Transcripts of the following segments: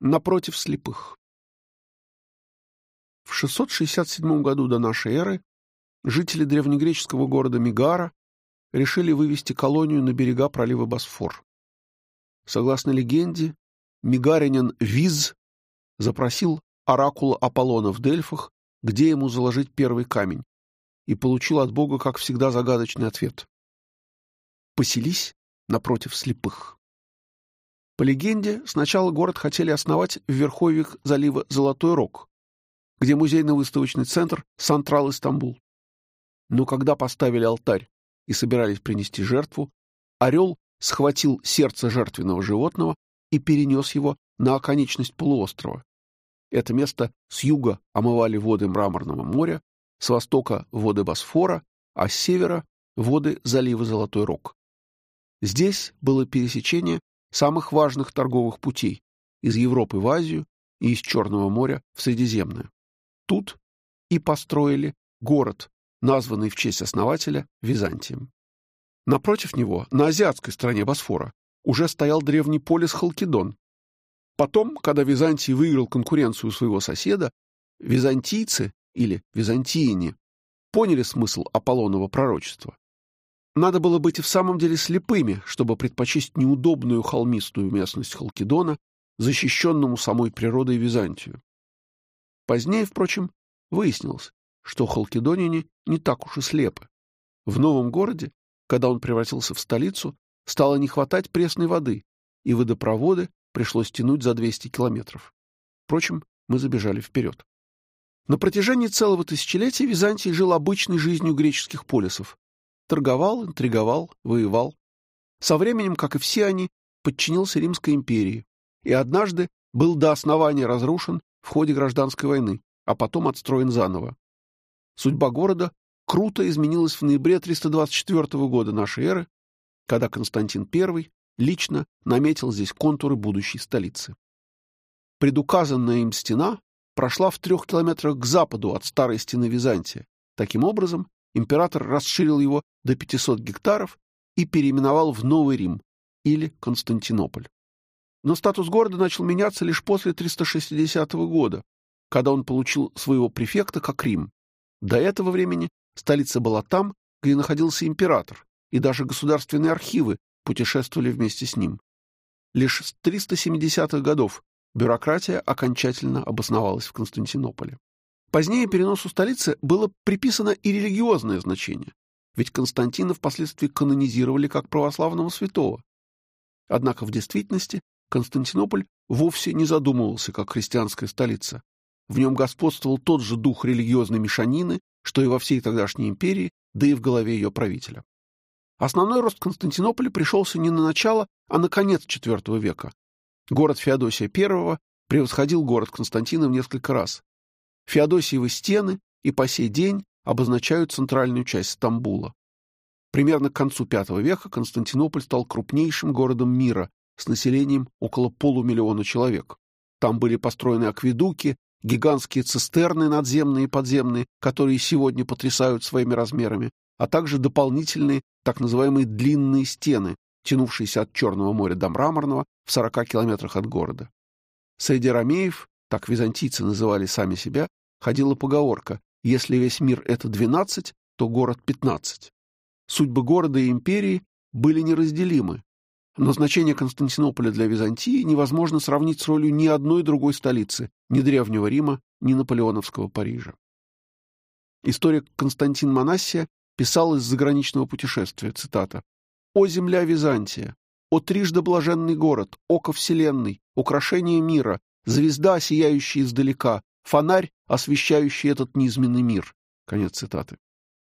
Напротив слепых. В 667 году до нашей эры жители древнегреческого города Мегара решили вывести колонию на берега пролива Босфор. Согласно легенде, мегаринин Виз запросил оракула Аполлона в Дельфах, где ему заложить первый камень, и получил от Бога, как всегда, загадочный ответ. «Поселись напротив слепых». По легенде, сначала город хотели основать в верховьях залива Золотой Рог, где музейно-выставочный центр Сантрал Истамбул. Но когда поставили алтарь и собирались принести жертву, орел схватил сердце жертвенного животного и перенес его на оконечность полуострова. Это место с юга омывали воды Мраморного моря, с востока — воды Босфора, а с севера — воды залива Золотой Рог. Здесь было пересечение самых важных торговых путей из Европы в Азию и из Черного моря в Средиземное. Тут и построили город, названный в честь основателя Византием. Напротив него, на азиатской стороне Босфора, уже стоял древний полис Халкидон. Потом, когда Византий выиграл конкуренцию своего соседа, византийцы или византиине поняли смысл Аполлонова пророчества. Надо было быть и в самом деле слепыми, чтобы предпочесть неудобную холмистую местность Халкидона, защищенному самой природой Византию. Позднее, впрочем, выяснилось, что халкидоняне не так уж и слепы. В новом городе, когда он превратился в столицу, стало не хватать пресной воды, и водопроводы пришлось тянуть за 200 километров. Впрочем, мы забежали вперед. На протяжении целого тысячелетия Византий жил обычной жизнью греческих полисов. Торговал, интриговал, воевал. Со временем, как и все они, подчинился Римской империи и однажды был до основания разрушен в ходе гражданской войны, а потом отстроен заново. Судьба города круто изменилась в ноябре 324 года нашей эры, когда Константин I лично наметил здесь контуры будущей столицы. Предуказанная им стена прошла в трех километрах к западу от старой стены Византия. Таким образом, император расширил его до 500 гектаров и переименовал в Новый Рим или Константинополь. Но статус города начал меняться лишь после 360 года, когда он получил своего префекта как Рим. До этого времени столица была там, где находился император, и даже государственные архивы путешествовали вместе с ним. Лишь с 370-х годов бюрократия окончательно обосновалась в Константинополе. Позднее переносу столицы было приписано и религиозное значение, ведь Константина впоследствии канонизировали как православного святого. Однако в действительности Константинополь вовсе не задумывался как христианская столица. В нем господствовал тот же дух религиозной мешанины, что и во всей тогдашней империи, да и в голове ее правителя. Основной рост Константинополя пришелся не на начало, а на конец IV века. Город Феодосия I превосходил город Константина в несколько раз. Феодосиевы стены и по сей день обозначают центральную часть Стамбула. Примерно к концу V века Константинополь стал крупнейшим городом мира с населением около полумиллиона человек. Там были построены акведуки, гигантские цистерны надземные и подземные, которые сегодня потрясают своими размерами, а также дополнительные так называемые длинные стены, тянувшиеся от Черного моря до Мраморного в 40 километрах от города. Среди ромеев, так византийцы называли сами себя, ходила поговорка «если весь мир — это 12, то город — 15». Судьбы города и империи были неразделимы, но значение Константинополя для Византии невозможно сравнить с ролью ни одной другой столицы, ни Древнего Рима, ни Наполеоновского Парижа. Историк Константин Манассия писал из заграничного путешествия, цитата, «О земля Византия! О трижды блаженный город! Око вселенной! Украшение мира! Звезда, сияющая издалека! Фонарь, освещающий этот низменный мир!» Конец цитаты.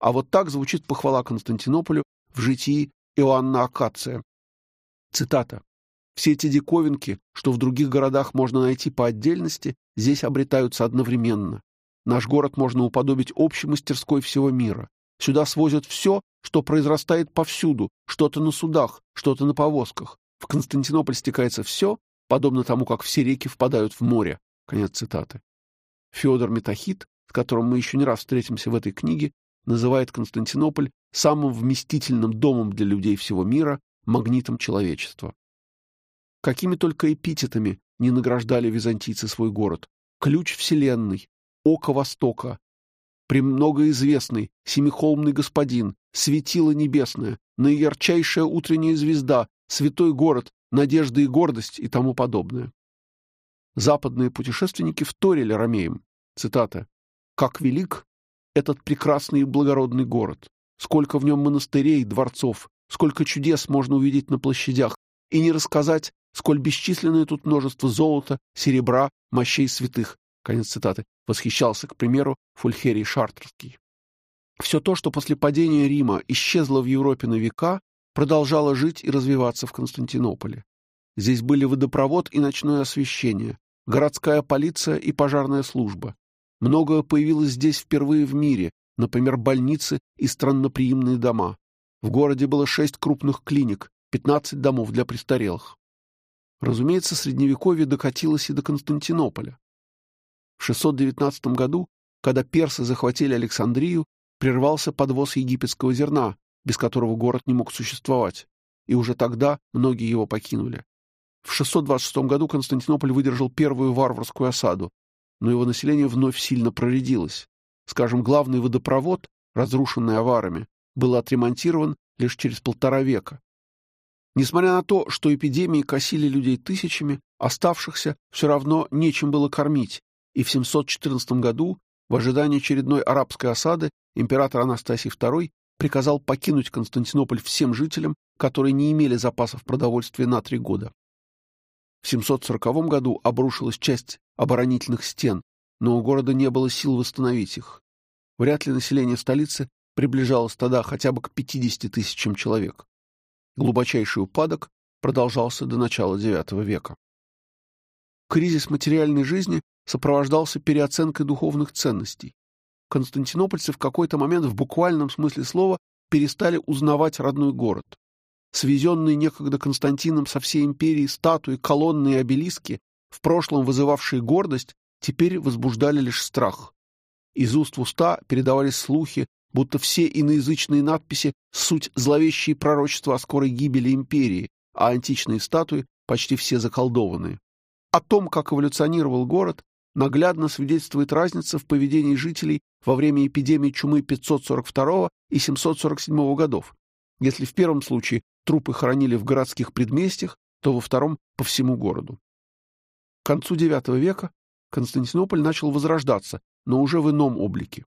А вот так звучит похвала Константинополю в житии Иоанна Акация. Цитата. «Все эти диковинки, что в других городах можно найти по отдельности, здесь обретаются одновременно. Наш город можно уподобить общей мастерской всего мира. Сюда свозят все, что произрастает повсюду, что-то на судах, что-то на повозках. В Константинополь стекается все, подобно тому, как все реки впадают в море. Конец цитаты. Федор Метахит, с которым мы еще не раз встретимся в этой книге, называет Константинополь самым вместительным домом для людей всего мира, магнитом человечества. Какими только эпитетами не награждали византийцы свой город. Ключ вселенной, око Востока, премногоизвестный, семихолмный господин, светило небесное, наиярчайшая утренняя звезда, святой город, надежда и гордость и тому подобное. Западные путешественники вторили ромеям. Цитата. «Как велик этот прекрасный и благородный город! Сколько в нем монастырей, дворцов, сколько чудес можно увидеть на площадях, и не рассказать, сколь бесчисленное тут множество золота, серебра, мощей святых. Конец цитаты. Восхищался, к примеру, Фульхерий Шартерский. Все то, что после падения Рима исчезло в Европе на века, продолжало жить и развиваться в Константинополе. Здесь были водопровод и ночное освещение, городская полиция и пожарная служба. Многое появилось здесь впервые в мире, например, больницы и странноприимные дома. В городе было шесть крупных клиник, 15 домов для престарелых. Разумеется, Средневековье докатилось и до Константинополя. В 619 году, когда персы захватили Александрию, прервался подвоз египетского зерна, без которого город не мог существовать, и уже тогда многие его покинули. В 626 году Константинополь выдержал первую варварскую осаду, но его население вновь сильно проредилось. Скажем, главный водопровод, разрушенный аварами, был отремонтирован лишь через полтора века. Несмотря на то, что эпидемии косили людей тысячами, оставшихся все равно нечем было кормить, и в 714 году, в ожидании очередной арабской осады, император Анастасий II приказал покинуть Константинополь всем жителям, которые не имели запасов продовольствия на три года. В 740 году обрушилась часть оборонительных стен, но у города не было сил восстановить их. Вряд ли население столицы приближалось тогда хотя бы к 50 тысячам человек. Глубочайший упадок продолжался до начала IX века. Кризис материальной жизни сопровождался переоценкой духовных ценностей. Константинопольцы в какой-то момент в буквальном смысле слова перестали узнавать родной город. Свезенные некогда Константином со всей империей статуи, колонны и обелиски, в прошлом вызывавшие гордость, теперь возбуждали лишь страх. Из уст в уста передавались слухи, будто все иноязычные надписи — суть зловещие пророчества о скорой гибели империи, а античные статуи почти все заколдованные. О том, как эволюционировал город, наглядно свидетельствует разница в поведении жителей во время эпидемии чумы 542 и 747 годов. Если в первом случае трупы хоронили в городских предместьях, то во втором — по всему городу. К концу IX века Константинополь начал возрождаться, но уже в ином облике.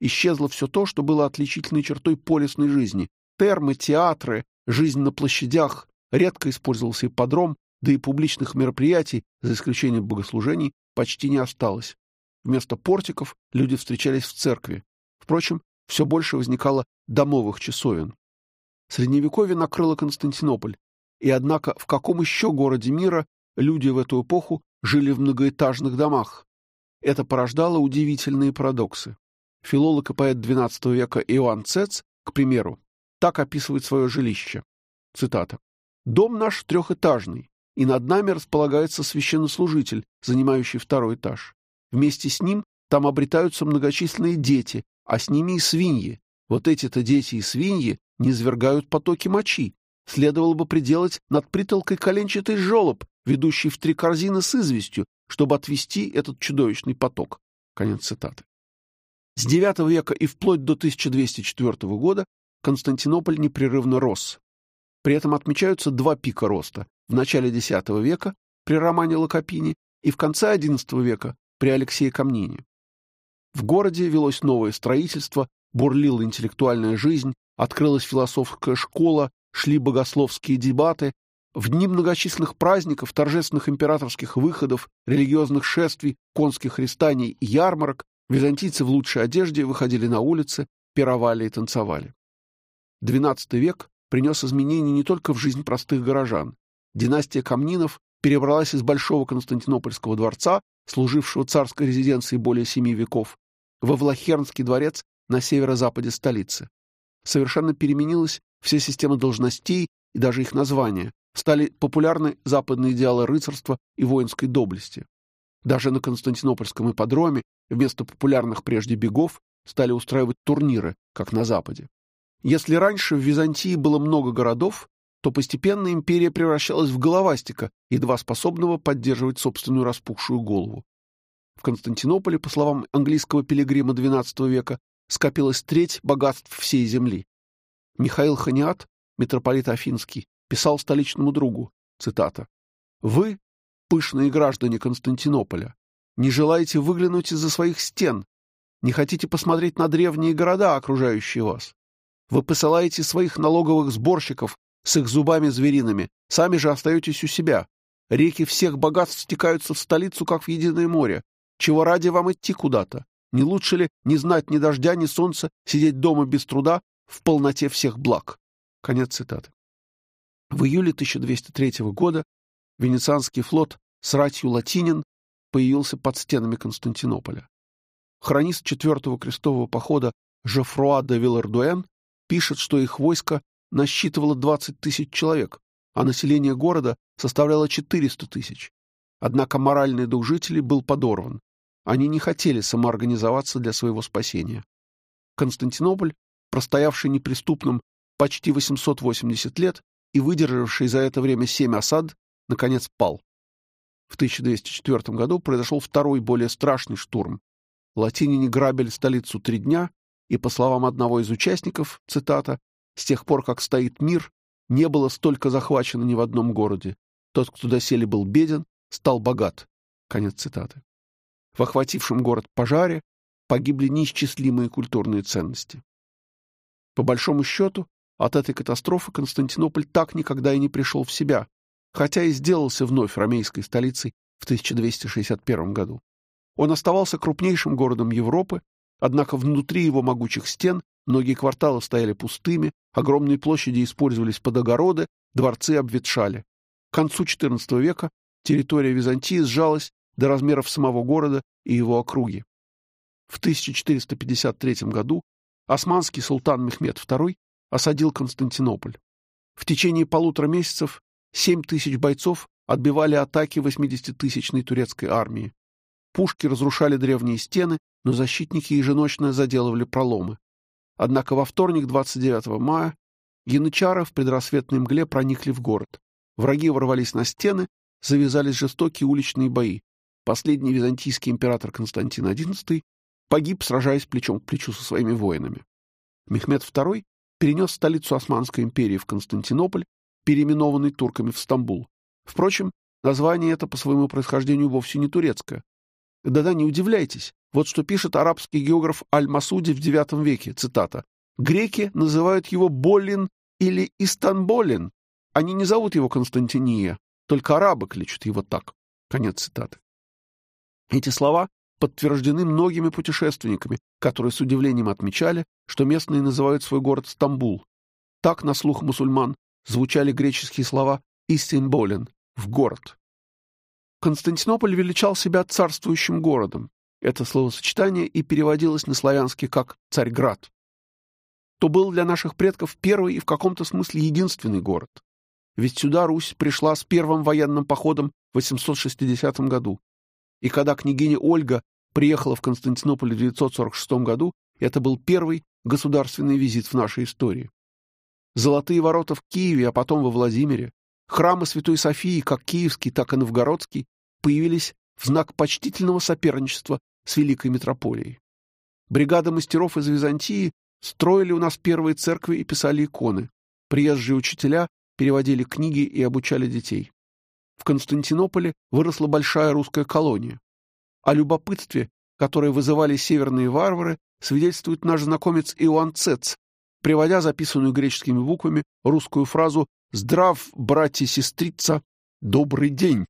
Исчезло все то, что было отличительной чертой полисной жизни. Термы, театры, жизнь на площадях, редко использовался ипподром, да и публичных мероприятий, за исключением богослужений, почти не осталось. Вместо портиков люди встречались в церкви. Впрочем, все больше возникало домовых часовен. Средневековье накрыло Константинополь, и однако в каком еще городе мира люди в эту эпоху жили в многоэтажных домах? Это порождало удивительные парадоксы. Филолог и поэт XII века Иоанн Цец, к примеру, так описывает свое жилище. Цитата. «Дом наш трехэтажный, и над нами располагается священнослужитель, занимающий второй этаж. Вместе с ним там обретаются многочисленные дети, а с ними и свиньи. Вот эти-то дети и свиньи не свергают потоки мочи. Следовало бы приделать над притолкой коленчатый жолоб, ведущий в три корзины с известью, чтобы отвести этот чудовищный поток. Конец цитаты. С IX века и вплоть до 1204 года Константинополь непрерывно рос. При этом отмечаются два пика роста в начале X века при Романе Локопине и в конце XI века при Алексее Камнине. В городе велось новое строительство, бурлила интеллектуальная жизнь, открылась философская школа, шли богословские дебаты. В дни многочисленных праздников, торжественных императорских выходов, религиозных шествий, конских христаний и ярмарок византийцы в лучшей одежде выходили на улицы, пировали и танцевали. XII век принес изменения не только в жизнь простых горожан. Династия Камнинов перебралась из Большого Константинопольского дворца, служившего царской резиденцией более семи веков, во Влахернский дворец на северо-западе столицы. Совершенно переменилась вся система должностей и даже их названия. Стали популярны западные идеалы рыцарства и воинской доблести. Даже на Константинопольском ипподроме вместо популярных прежде бегов стали устраивать турниры, как на Западе. Если раньше в Византии было много городов, то постепенно империя превращалась в головастика, едва способного поддерживать собственную распухшую голову. В Константинополе, по словам английского пилигрима XII века, скопилась треть богатств всей земли. Михаил Ханиат, митрополит Афинский, писал столичному другу, цитата, «Вы, пышные граждане Константинополя, не желаете выглянуть из-за своих стен, не хотите посмотреть на древние города, окружающие вас. Вы посылаете своих налоговых сборщиков с их зубами звериными, сами же остаетесь у себя. Реки всех богатств стекаются в столицу, как в единое море. Чего ради вам идти куда-то? Не лучше ли не знать ни дождя, ни солнца, сидеть дома без труда в полноте всех благ? Конец цитаты. В июле 1203 года Венецианский флот с ратью Латинин появился под стенами Константинополя. Хронист четвертого крестового похода Жофруа де Вилардуэн пишет, что их войско насчитывало 20 тысяч человек, а население города составляло 400 тысяч. Однако моральный дух жителей был подорван. Они не хотели самоорганизоваться для своего спасения. Константинополь, простоявший неприступным почти 880 лет и выдержавший за это время семь осад, наконец пал. В 1204 году произошел второй, более страшный штурм. Латинине грабили столицу три дня, и, по словам одного из участников, цитата, «с тех пор, как стоит мир, не было столько захвачено ни в одном городе. Тот, кто доселе был беден, стал богат». Конец цитаты. В охватившем город пожаре погибли неисчислимые культурные ценности. По большому счету, от этой катастрофы Константинополь так никогда и не пришел в себя, хотя и сделался вновь ромейской столицей в 1261 году. Он оставался крупнейшим городом Европы, однако внутри его могучих стен многие кварталы стояли пустыми, огромные площади использовались под огороды, дворцы обветшали. К концу XIV века территория Византии сжалась до размеров самого города и его округи. В 1453 году османский султан Мехмед II осадил Константинополь. В течение полутора месяцев 7 тысяч бойцов отбивали атаки 80-тысячной турецкой армии. Пушки разрушали древние стены, но защитники еженочно заделывали проломы. Однако во вторник, 29 мая, янычары в предрассветной мгле проникли в город. Враги ворвались на стены, завязались жестокие уличные бои. Последний византийский император Константин XI погиб, сражаясь плечом к плечу со своими воинами. Мехмед II перенес столицу Османской империи в Константинополь, переименованный турками в Стамбул. Впрочем, название это по своему происхождению вовсе не турецкое. Да-да, не удивляйтесь. Вот что пишет арабский географ Аль-Масуди в IX веке, цитата. «Греки называют его Болин или Истанболин. Они не зовут его Константиния, только арабы кличут его так». Конец цитаты. Эти слова подтверждены многими путешественниками, которые с удивлением отмечали, что местные называют свой город Стамбул. Так, на слух мусульман, звучали греческие слова «Истинболен» — «в город». Константинополь величал себя царствующим городом. Это словосочетание и переводилось на славянский как «царьград». То был для наших предков первый и в каком-то смысле единственный город. Ведь сюда Русь пришла с первым военным походом в 860 году. И когда княгиня Ольга приехала в Константинополь в 946 году, это был первый государственный визит в нашей истории. Золотые ворота в Киеве, а потом во Владимире, Храмы Святой Софии, как киевский, так и новгородский, появились в знак почтительного соперничества с Великой Метрополией. Бригады мастеров из Византии строили у нас первые церкви и писали иконы. Приезжие учителя переводили книги и обучали детей. В Константинополе выросла большая русская колония. О любопытстве, которое вызывали северные варвары, свидетельствует наш знакомец Иоанн Цец, приводя записанную греческими буквами русскую фразу Здрав, братья сестрица, добрый день.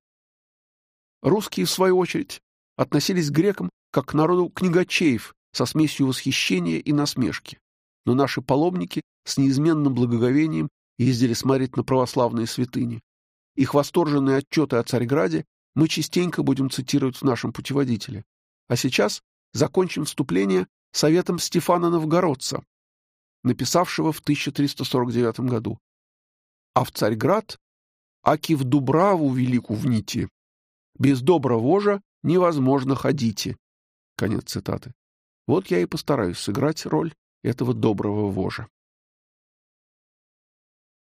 Русские, в свою очередь, относились к грекам как к народу книгачеев со смесью восхищения и насмешки. Но наши паломники с неизменным благоговением ездили смотреть на православные святыни. Их восторженные отчеты о Царьграде мы частенько будем цитировать в нашем путеводителе. А сейчас закончим вступление советом Стефана Новгородца, написавшего в 1349 году а в Царьград, аки в Дубраву велику вните. Без доброго вожа невозможно ходите. Конец цитаты. Вот я и постараюсь сыграть роль этого доброго вожа.